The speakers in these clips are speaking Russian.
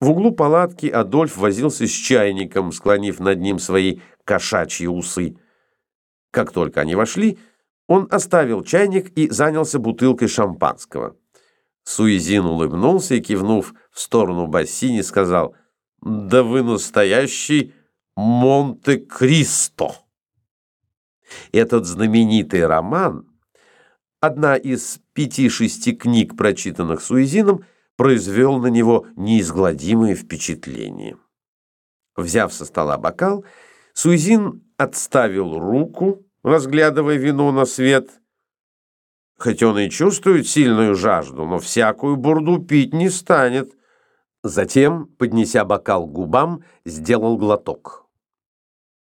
В углу палатки Адольф возился с чайником, склонив над ним свои кошачьи усы. Как только они вошли, он оставил чайник и занялся бутылкой шампанского. Суизин улыбнулся и, кивнув в сторону бассейни, сказал «Да вы настоящий Монте-Кристо!» Этот знаменитый роман, одна из пяти-шести книг, прочитанных Суизином, произвел на него неизгладимое впечатление. Взяв со стола бокал, Суизин отставил руку, разглядывая вино на свет. Хоть он и чувствует сильную жажду, но всякую бурду пить не станет. Затем, поднеся бокал к губам, сделал глоток.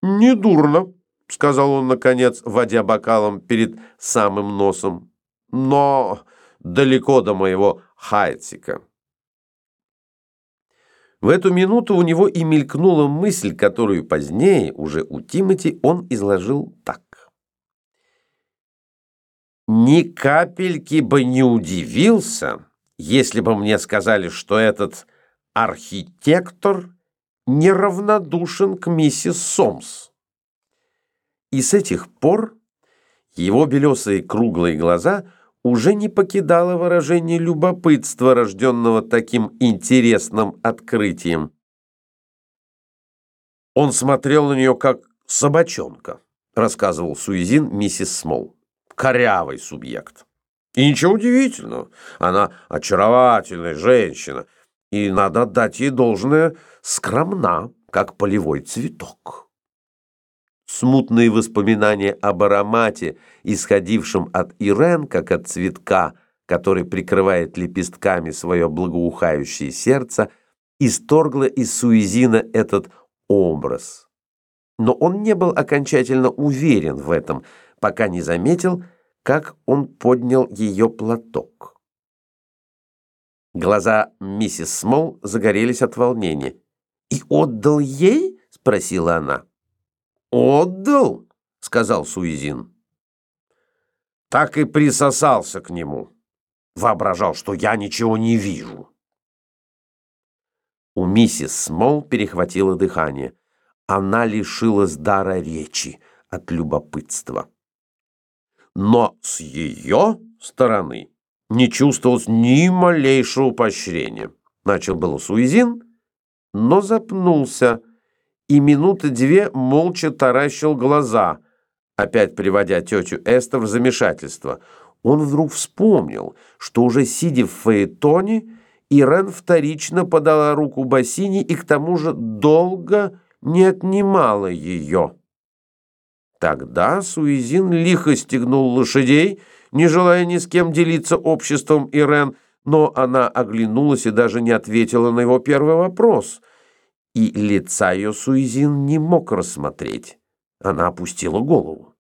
«Недурно», — сказал он, наконец, водя бокалом перед самым носом. «Но далеко до моего Хайцика. В эту минуту у него и мелькнула мысль, которую позднее, уже у Тимати, он изложил так. «Ни капельки бы не удивился, если бы мне сказали, что этот архитектор неравнодушен к миссис Сомс». И с этих пор его белесые круглые глаза – уже не покидало выражение любопытства, рожденного таким интересным открытием. Он смотрел на нее как собачонка, рассказывал Суизин миссис Смол. Корявый субъект. И ничего удивительного, она очаровательная женщина, и надо отдать ей должное скромна, как полевой цветок. Смутные воспоминания об аромате, исходившем от Ирен, как от цветка, который прикрывает лепестками свое благоухающее сердце, исторгло из Суизина этот образ. Но он не был окончательно уверен в этом, пока не заметил, как он поднял ее платок. Глаза миссис Смол загорелись от волнения. «И отдал ей?» — спросила она. «Отдал?» — сказал Суизин. Так и присосался к нему. Воображал, что я ничего не вижу. У миссис Смол перехватило дыхание. Она лишилась дара речи от любопытства. Но с ее стороны не чувствовалось ни малейшего поощрения. Начал было Суизин, но запнулся, и минуты две молча таращил глаза, опять приводя тетю Эстер в замешательство. Он вдруг вспомнил, что уже сидя в фаэтоне, Ирен вторично подала руку Бассини и к тому же долго не отнимала ее. Тогда Суизин лихо стегнул лошадей, не желая ни с кем делиться обществом Ирен, но она оглянулась и даже не ответила на его первый вопрос — и лица ее Суизин не мог рассмотреть. Она опустила голову.